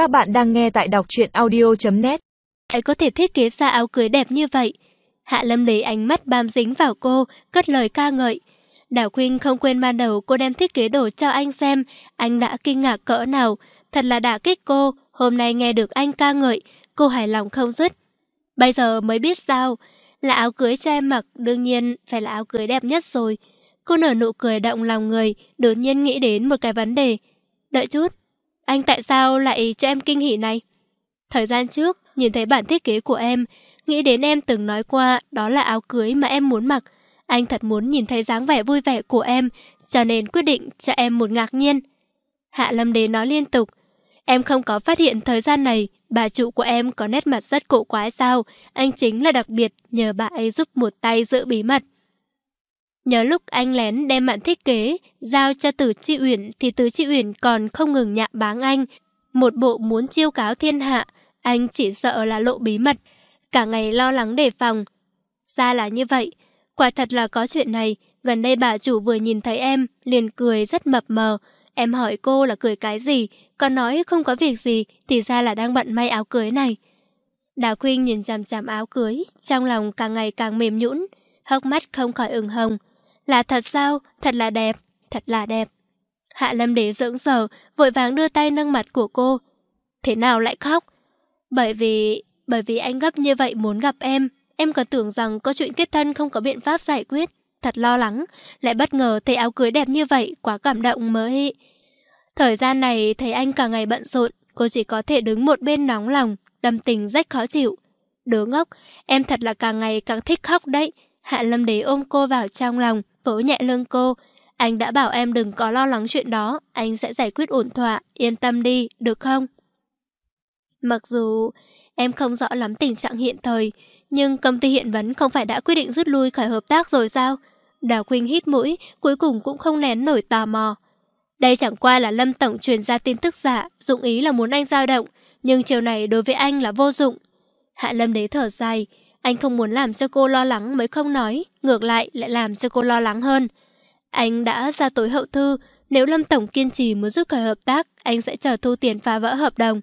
Các bạn đang nghe tại đọc truyện audio.net Ấy có thể thiết kế ra áo cưới đẹp như vậy. Hạ Lâm lấy ánh mắt bám dính vào cô, cất lời ca ngợi. Đào Quynh không quên ban đầu cô đem thiết kế đồ cho anh xem, anh đã kinh ngạc cỡ nào. Thật là đã kích cô, hôm nay nghe được anh ca ngợi, cô hài lòng không dứt. Bây giờ mới biết sao, là áo cưới cho em mặc, đương nhiên phải là áo cưới đẹp nhất rồi. Cô nở nụ cười động lòng người, đột nhiên nghĩ đến một cái vấn đề. Đợi chút, anh tại sao lại cho em kinh hỉ này? Thời gian trước, nhìn thấy bản thiết kế của em, nghĩ đến em từng nói qua đó là áo cưới mà em muốn mặc. Anh thật muốn nhìn thấy dáng vẻ vui vẻ của em, cho nên quyết định cho em một ngạc nhiên. Hạ Lâm Đế nói liên tục, em không có phát hiện thời gian này bà chủ của em có nét mặt rất cổ quái sao, anh chính là đặc biệt nhờ bà ấy giúp một tay giữ bí mật. Nhớ lúc anh lén đem bản thiết kế giao cho Từ Chi Uyển thì Từ Chi Uyển còn không ngừng nhạ báng anh. Một bộ muốn chiêu cáo thiên hạ, anh chỉ sợ là lộ bí mật, cả ngày lo lắng đề phòng. Ra là như vậy, quả thật là có chuyện này, gần đây bà chủ vừa nhìn thấy em, liền cười rất mập mờ. Em hỏi cô là cười cái gì, còn nói không có việc gì thì ra là đang bận may áo cưới này. Đào Khuynh nhìn chằm chằm áo cưới, trong lòng càng ngày càng mềm nhũn, hốc mắt không khỏi ửng hồng. Là thật sao? Thật là đẹp, thật là đẹp. Hạ Lâm Đế dưỡng sở, vội vàng đưa tay nâng mặt của cô. Thế nào lại khóc? Bởi vì... bởi vì anh gấp như vậy muốn gặp em. Em còn tưởng rằng có chuyện kết thân không có biện pháp giải quyết. Thật lo lắng. Lại bất ngờ thấy áo cưới đẹp như vậy, quá cảm động mới... Thời gian này thấy anh cả ngày bận rộn, cô chỉ có thể đứng một bên nóng lòng, tâm tình rất khó chịu. Đứa ngốc, em thật là càng ngày càng thích khóc đấy. Hạ Lâm Đế ôm cô vào trong lòng, vỗ nhẹ lưng cô. Anh đã bảo em đừng có lo lắng chuyện đó, anh sẽ giải quyết ổn thỏa, yên tâm đi, được không? Mặc dù em không rõ lắm tình trạng hiện thời, nhưng công ty hiện vấn không phải đã quyết định rút lui khỏi hợp tác rồi sao? Đào Quỳnh hít mũi, cuối cùng cũng không nén nổi tò mò. Đây chẳng qua là Lâm Tổng truyền ra tin tức giả, dụng ý là muốn anh dao động, nhưng chiều này đối với anh là vô dụng. Hạ Lâm đế thở dài, anh không muốn làm cho cô lo lắng mới không nói, ngược lại lại làm cho cô lo lắng hơn. Anh đã ra tối hậu thư, nếu Lâm Tổng kiên trì muốn rút khỏi hợp tác, anh sẽ chờ thu tiền phá vỡ hợp đồng.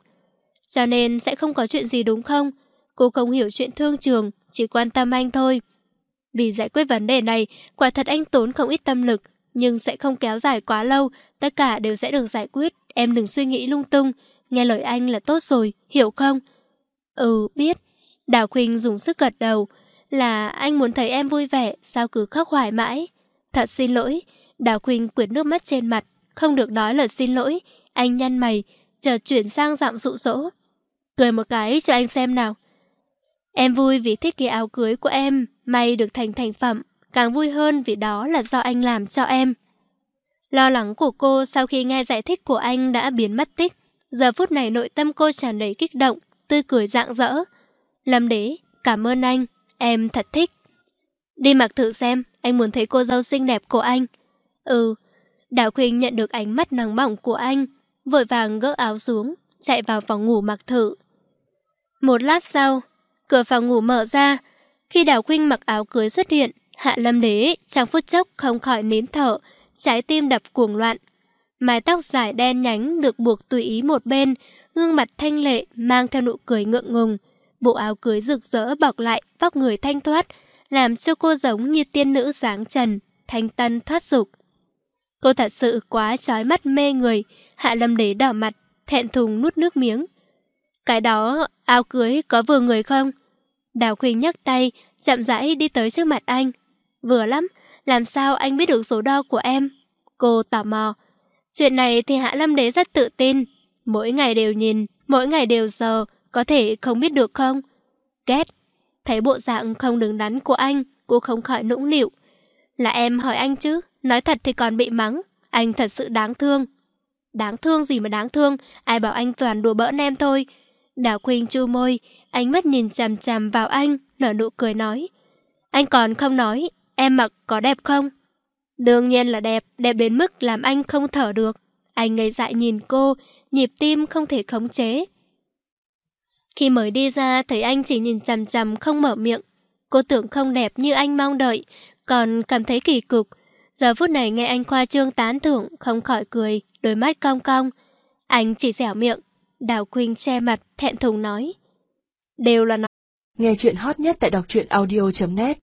Cho nên sẽ không có chuyện gì đúng không? Cô không hiểu chuyện thương trường, chỉ quan tâm anh thôi. Vì giải quyết vấn đề này, quả thật anh tốn không ít tâm lực, nhưng sẽ không kéo dài quá lâu, tất cả đều sẽ được giải quyết, em đừng suy nghĩ lung tung, nghe lời anh là tốt rồi, hiểu không? Ừ, biết. Đào Khuynh dùng sức gật đầu, là anh muốn thấy em vui vẻ, sao cứ khóc hoài mãi. Thật xin lỗi, Đào Khuynh quyệt nước mắt trên mặt, không được nói lời xin lỗi, anh nhăn mày, chợt chuyển sang giọng sụ dỗ. Cười một cái cho anh xem nào. Em vui vì thiết kế áo cưới của em, may được thành thành phẩm, càng vui hơn vì đó là do anh làm cho em. Lo lắng của cô sau khi nghe giải thích của anh đã biến mất tích. Giờ phút này nội tâm cô tràn đầy kích động, tươi cười rạng rỡ. Lâm đế, cảm ơn anh, em thật thích. Đi mặc thử xem, anh muốn thấy cô dâu xinh đẹp của anh. Ừ, Đào khuyên nhận được ánh mắt nắng bỏng của anh, vội vàng gỡ áo xuống, chạy vào phòng ngủ mặc thử. Một lát sau, cửa phòng ngủ mở ra, khi Đào Khuynh mặc áo cưới xuất hiện, Hạ Lâm Đế trong phút chốc không khỏi nín thở, trái tim đập cuồng loạn. Mái tóc dài đen nhánh được buộc tùy ý một bên, gương mặt thanh lệ mang theo nụ cười ngượng ngùng. Bộ áo cưới rực rỡ bọc lại vóc người thanh thoát, làm cho cô giống như tiên nữ sáng trần, thanh tân thoát dục. Cô thật sự quá trói mắt mê người, Hạ Lâm Đế đỏ mặt, thẹn thùng nuốt nước miếng. Cái đó, áo cưới có vừa người không? Đào Khuynh nhấc tay, chậm rãi đi tới trước mặt anh. Vừa lắm, làm sao anh biết được số đo của em? Cô tò mò. Chuyện này thì Hạ Lâm Đế rất tự tin. Mỗi ngày đều nhìn, mỗi ngày đều sờ, có thể không biết được không? Ghét. Thấy bộ dạng không đứng đắn của anh, cô không khỏi nũng nịu. Là em hỏi anh chứ, nói thật thì còn bị mắng. Anh thật sự đáng thương. Đáng thương gì mà đáng thương, ai bảo anh toàn đùa bỡn em thôi. Đào Quỳnh chu môi, ánh mắt nhìn chằm chằm vào anh, nở nụ cười nói. Anh còn không nói, em mặc có đẹp không? Đương nhiên là đẹp, đẹp đến mức làm anh không thở được. Anh ngây dại nhìn cô, nhịp tim không thể khống chế. Khi mới đi ra, thấy anh chỉ nhìn chằm chằm không mở miệng. Cô tưởng không đẹp như anh mong đợi, còn cảm thấy kỳ cục. Giờ phút này nghe anh khoa trương tán thưởng, không khỏi cười, đôi mắt cong cong. Anh chỉ dẻo miệng. Đào quỳnh che mặt, thẹn thùng nói. Đều là nói. Nghe chuyện hot nhất tại đọc truyện audio.net